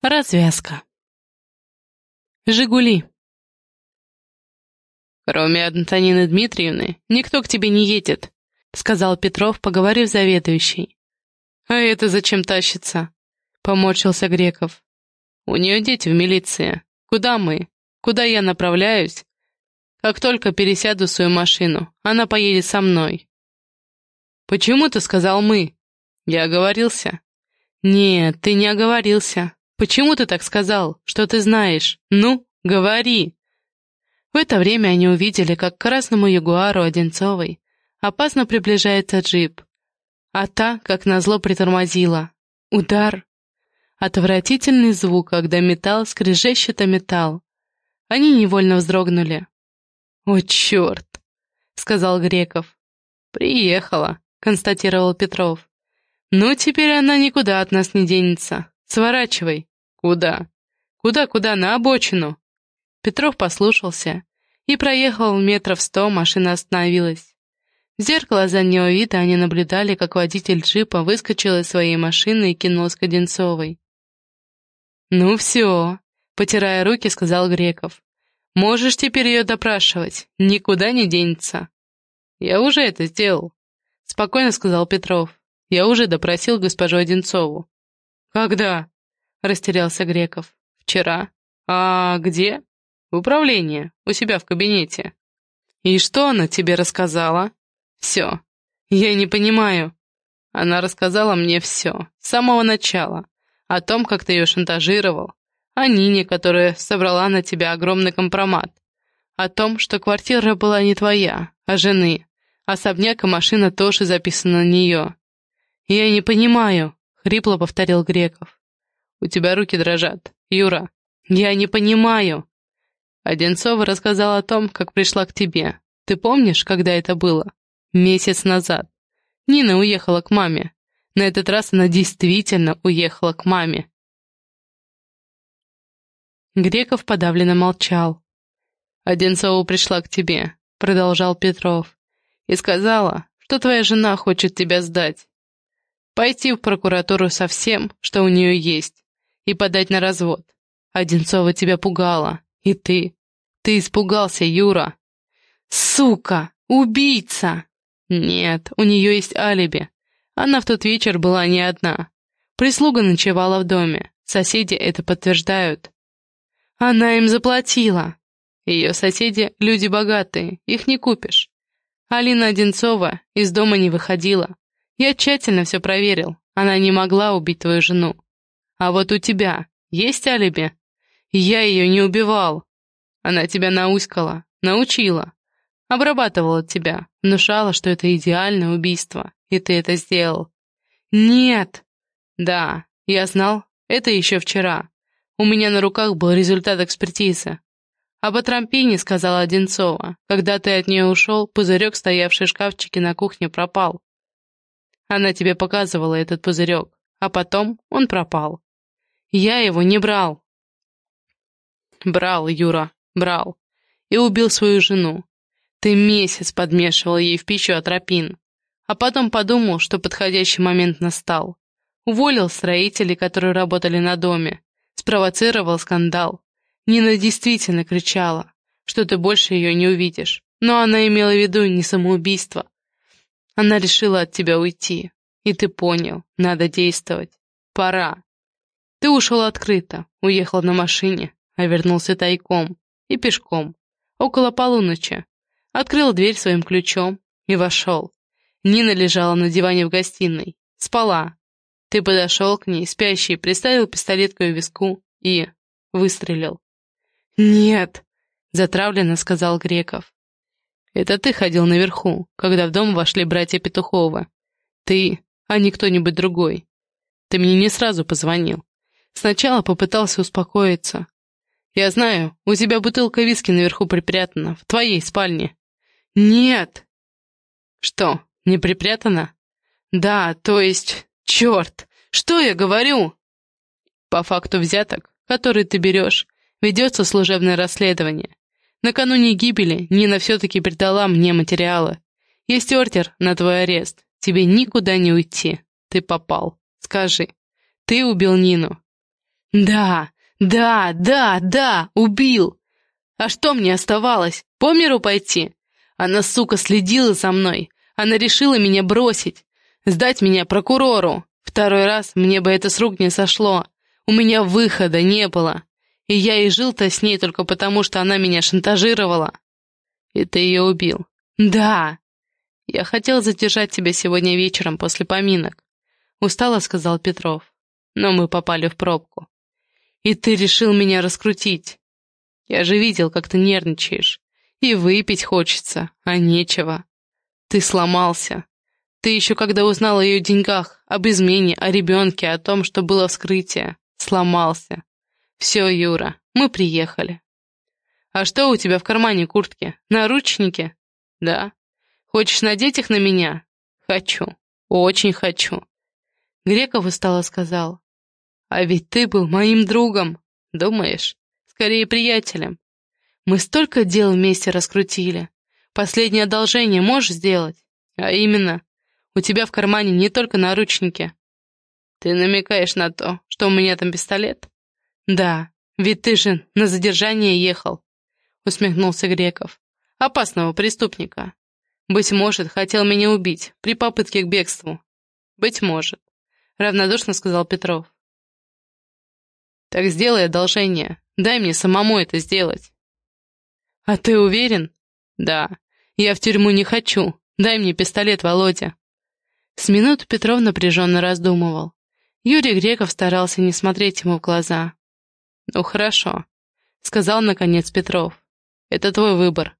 Развязка. Жигули. «Кроме Антонины Дмитриевны, никто к тебе не едет», — сказал Петров, поговорив заведующий. «А это зачем тащится?» — поморщился Греков. «У нее дети в милиции. Куда мы? Куда я направляюсь? Как только пересяду свою машину, она поедет со мной». «Почему ты сказал «мы»?» «Я оговорился». «Нет, ты не оговорился. Почему ты так сказал? Что ты знаешь? Ну, говори!» В это время они увидели, как к красному ягуару Одинцовой опасно приближается джип, а та, как назло, притормозила. Удар. Отвратительный звук, когда металл скрежещет о металл. Они невольно вздрогнули. «О, черт!» — сказал Греков. «Приехала», — констатировал Петров. «Ну, теперь она никуда от нас не денется. Сворачивай». «Куда?» «Куда-куда? На обочину!» Петров послушался и проехал метров сто, машина остановилась. В зеркало заднего вида они наблюдали, как водитель джипа выскочил из своей машины и кинулся к Одинцовой. «Ну все», — потирая руки, сказал Греков. «Можешь теперь ее допрашивать, никуда не денется». «Я уже это сделал», — спокойно сказал Петров. «Я уже допросил госпожу Одинцову». «Когда?» — растерялся Греков. «Вчера». «А где?» «В управлении, у себя в кабинете». «И что она тебе рассказала?» «Все». «Я не понимаю». Она рассказала мне все, с самого начала, о том, как ты ее шантажировал, о Нине, которая собрала на тебя огромный компромат, о том, что квартира была не твоя, а жены, особняк и машина тоже записаны на нее. «Я не понимаю», — хрипло повторил Греков. У тебя руки дрожат. Юра, я не понимаю. Одинцова рассказала о том, как пришла к тебе. Ты помнишь, когда это было? Месяц назад. Нина уехала к маме. На этот раз она действительно уехала к маме. Греков подавленно молчал. «Одинцова пришла к тебе», — продолжал Петров, «и сказала, что твоя жена хочет тебя сдать. Пойти в прокуратуру со всем, что у нее есть, и подать на развод. Одинцова тебя пугала. И ты. Ты испугался, Юра. Сука! Убийца! Нет, у нее есть алиби. Она в тот вечер была не одна. Прислуга ночевала в доме. Соседи это подтверждают. Она им заплатила. Ее соседи — люди богатые, их не купишь. Алина Одинцова из дома не выходила. Я тщательно все проверил. Она не могла убить твою жену. А вот у тебя есть алиби? Я ее не убивал. Она тебя науськала, научила. Обрабатывала тебя, внушала, что это идеальное убийство, и ты это сделал. Нет. Да, я знал, это еще вчера. У меня на руках был результат экспертизы. Об атрампине сказала Одинцова. Когда ты от нее ушел, пузырек, стоявший в шкафчике на кухне, пропал. Она тебе показывала этот пузырек, а потом он пропал. Я его не брал. Брал, Юра, брал. И убил свою жену. Ты месяц подмешивал ей в пищу атропин. А потом подумал, что подходящий момент настал. Уволил строителей, которые работали на доме. Спровоцировал скандал. Нина действительно кричала, что ты больше ее не увидишь. Но она имела в виду не самоубийство. Она решила от тебя уйти. И ты понял, надо действовать. Пора. Ты ушел открыто, уехал на машине, а вернулся тайком и пешком, около полуночи. Открыл дверь своим ключом и вошел. Нина лежала на диване в гостиной, спала. Ты подошел к ней, спящий, приставил пистолет к ее виску и выстрелил. «Нет», — затравленно сказал Греков. «Это ты ходил наверху, когда в дом вошли братья Петухова. Ты, а не кто-нибудь другой. Ты мне не сразу позвонил. Сначала попытался успокоиться. Я знаю, у тебя бутылка виски наверху припрятана, в твоей спальне. Нет. Что, не припрятана? Да, то есть... Черт! Что я говорю? По факту взяток, который ты берешь, ведется служебное расследование. Накануне гибели Нина все-таки передала мне материалы. Есть ордер на твой арест. Тебе никуда не уйти. Ты попал. Скажи, ты убил Нину. Да, да, да, да, убил. А что мне оставалось? По миру пойти? Она, сука, следила за мной. Она решила меня бросить. Сдать меня прокурору. Второй раз мне бы это с рук не сошло. У меня выхода не было. И я и жил-то с ней только потому, что она меня шантажировала. И ты ее убил. Да. Я хотел задержать тебя сегодня вечером после поминок. Устало сказал Петров. Но мы попали в пробку. И ты решил меня раскрутить. Я же видел, как ты нервничаешь. И выпить хочется, а нечего. Ты сломался. Ты еще когда узнал о ее деньгах, об измене, о ребенке, о том, что было вскрытие, сломался. Все, Юра, мы приехали. А что у тебя в кармане куртки? Наручники? Да. Хочешь надеть их на меня? Хочу. Очень хочу. Греков устало сказал. А ведь ты был моим другом. Думаешь? Скорее, приятелем. Мы столько дел вместе раскрутили. Последнее одолжение можешь сделать? А именно, у тебя в кармане не только наручники. Ты намекаешь на то, что у меня там пистолет? Да, ведь ты же на задержание ехал, усмехнулся Греков. Опасного преступника. Быть может, хотел меня убить при попытке к бегству. Быть может, равнодушно сказал Петров. Так сделай одолжение. Дай мне самому это сделать. А ты уверен? Да. Я в тюрьму не хочу. Дай мне пистолет, Володя. С минуту Петров напряженно раздумывал. Юрий Греков старался не смотреть ему в глаза. «Ну хорошо», — сказал наконец Петров. «Это твой выбор».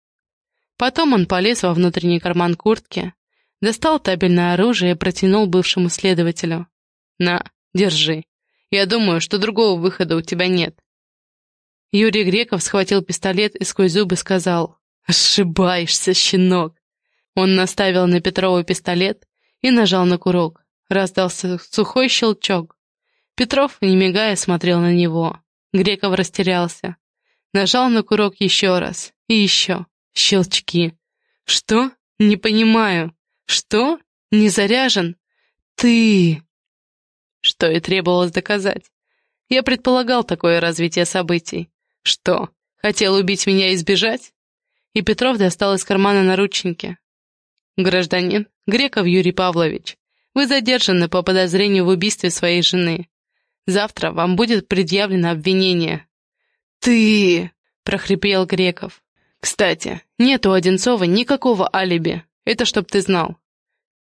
Потом он полез во внутренний карман куртки, достал табельное оружие и протянул бывшему следователю. «На, держи. Я думаю, что другого выхода у тебя нет». Юрий Греков схватил пистолет и сквозь зубы сказал «Ошибаешься, щенок!» Он наставил на Петрова пистолет и нажал на курок. Раздался сухой щелчок. Петров, не мигая, смотрел на него. Греков растерялся. Нажал на курок еще раз. И еще. Щелчки. «Что? Не понимаю. Что? Не заряжен? Ты...» Что и требовалось доказать. Я предполагал такое развитие событий. Что, хотел убить меня и сбежать? И Петров достал из кармана наручники. «Гражданин, Греков Юрий Павлович, вы задержаны по подозрению в убийстве своей жены. Завтра вам будет предъявлено обвинение». «Ты...» — прохрипел Греков. «Кстати, нет у Одинцова никакого алиби. Это чтоб ты знал».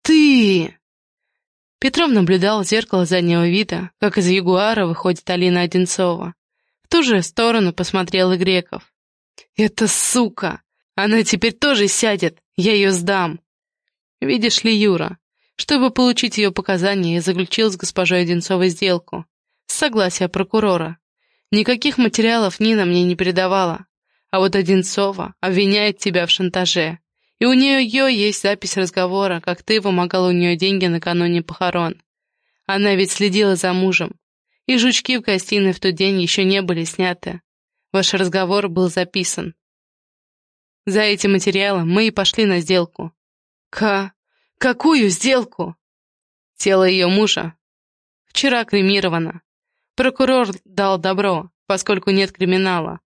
«Ты...» Петров наблюдал в зеркало заднего вида, как из Ягуара выходит Алина Одинцова. В ту же сторону посмотрел и Греков. «Это сука! Она теперь тоже сядет! Я ее сдам!» Видишь ли, Юра, чтобы получить ее показания, я заключил с госпожой Одинцовой сделку. С согласия прокурора. Никаких материалов Нина мне не передавала. А вот Одинцова обвиняет тебя в шантаже. И у нее есть запись разговора, как ты вымогал у нее деньги накануне похорон. Она ведь следила за мужем. И жучки в гостиной в тот день еще не были сняты. Ваш разговор был записан. За этим материалом мы и пошли на сделку. К... Какую сделку? Тело ее мужа. Вчера кремировано. Прокурор дал добро, поскольку нет криминала.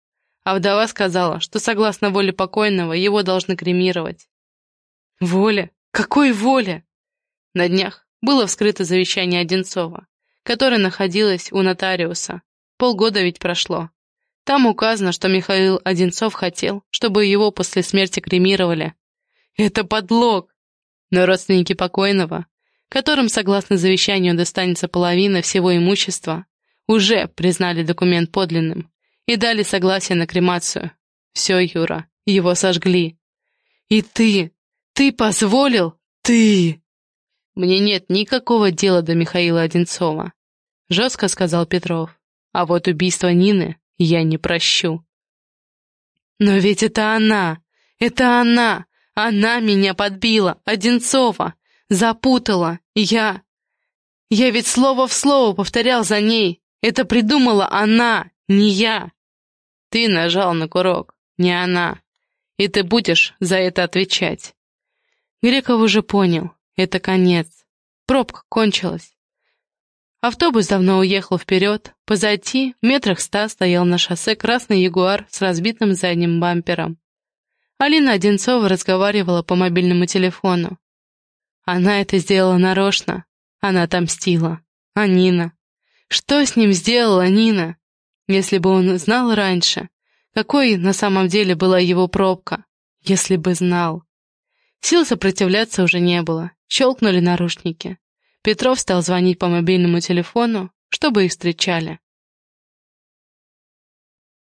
А вдова сказала, что согласно воле покойного его должны кремировать. Воля? Какой воля? На днях было вскрыто завещание Одинцова, которое находилось у нотариуса. Полгода ведь прошло. Там указано, что Михаил Одинцов хотел, чтобы его после смерти кремировали. Это подлог! Но родственники покойного, которым, согласно завещанию, достанется половина всего имущества, уже признали документ подлинным и дали согласие на кремацию. Все, Юра, его сожгли. И ты, ты позволил? Ты! Мне нет никакого дела до Михаила Одинцова, жестко сказал Петров. А вот убийство Нины я не прощу. Но ведь это она, это она, она меня подбила, Одинцова, запутала. Я... Я ведь слово в слово повторял за ней. Это придумала она, не я. Ты нажал на курок, не она. И ты будешь за это отвечать. Греков уже понял, это конец. Пробка кончилась. Автобус давно уехал вперед, позади, в метрах ста, стоял на шоссе красный ягуар с разбитым задним бампером. Алина Одинцова разговаривала по мобильному телефону. Она это сделала нарочно. Она отомстила. А Нина? Что с ним сделала Нина? Если бы он знал раньше, какой на самом деле была его пробка. Если бы знал. Сил сопротивляться уже не было. Щелкнули наручники. Петров стал звонить по мобильному телефону, чтобы их встречали.